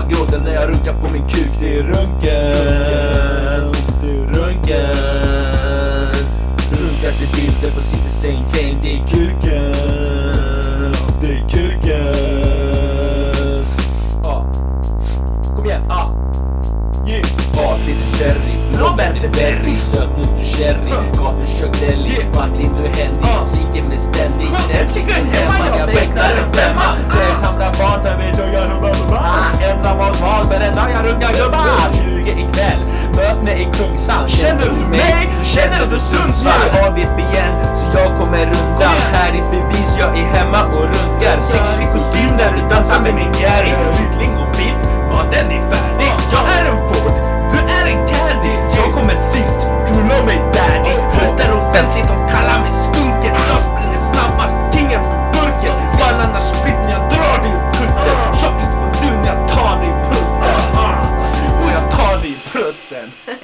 Gråten när jag runkar på min kuk, det är röntgen. Det är röntgen. Runkar till bilder på City Saint Kane, det är kuken Det är kuken ah. kom igen, ah! Yeah. Patrik lite sherry, blåbär, lite berry Sötnos du känner du mig så känner du Sundsvall? AVP igen så jag kommer undan Här är bevis, jag är hemma och runkar. Sexig kostym när du dansar med min Jerry Kyckling och biff, maten är färdig. Jag är en Ford, du är en Caddy. Jag kommer sist, knulla mig daddy. Hotar offentligt, de kallar mig skunken. Jag springer snabbast, kingen på burken. Svallarna spritt när jag drar dig ur kutten Tjockigt från du när jag tar dig i prutten Och jag tar dig i prutten.